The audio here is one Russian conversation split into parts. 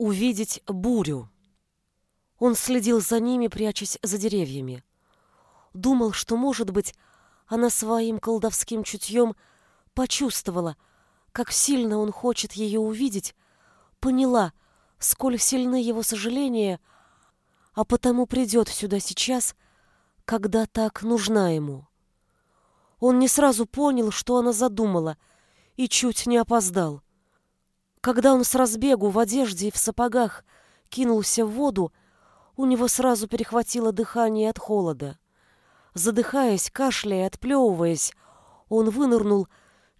увидеть бурю. Он следил за ними, прячась за деревьями. Думал, что, может быть, она своим колдовским чутьем почувствовала, как сильно он хочет ее увидеть, поняла, сколь сильны его сожаления, а потому придет сюда сейчас, когда так нужна ему. Он не сразу понял, что она задумала, и чуть не опоздал. Когда он с разбегу в одежде и в сапогах кинулся в воду, у него сразу перехватило дыхание от холода. Задыхаясь, кашляя, отплевываясь, он вынырнул,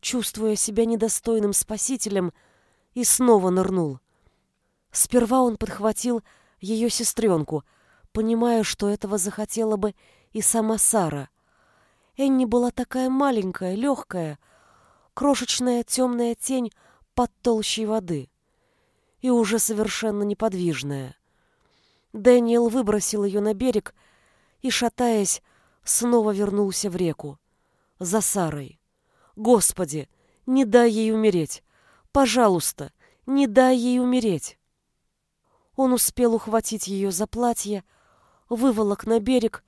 чувствуя себя недостойным спасителем, и снова нырнул. Сперва он подхватил ее сестренку, понимая, что этого захотела бы и сама Сара. Энни была такая маленькая, легкая, крошечная темная тень под толщей воды и уже совершенно неподвижная. Дэниел выбросил ее на берег и, шатаясь, снова вернулся в реку. За Сарой. Господи, не дай ей умереть. Пожалуйста, не дай ей умереть. Он успел ухватить ее за платье, выволок на берег,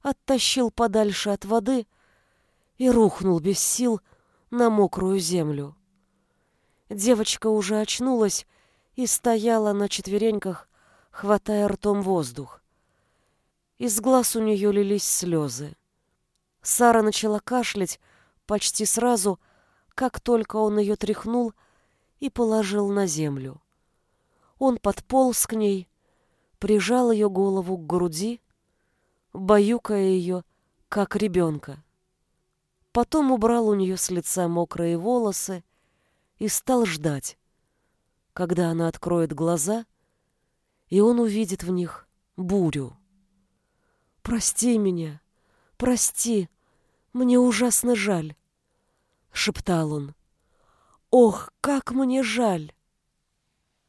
оттащил подальше от воды и рухнул без сил на мокрую землю. Девочка уже очнулась и стояла на четвереньках, хватая ртом воздух. Из глаз у нее лились слезы. Сара начала кашлять почти сразу, как только он ее тряхнул и положил на землю. Он подполз к ней, прижал ее голову к груди, баюкая ее, как ребенка. Потом убрал у нее с лица мокрые волосы и стал ждать, когда она откроет глаза, и он увидит в них бурю. «Прости меня, прости, мне ужасно жаль», — шептал он. «Ох, как мне жаль!»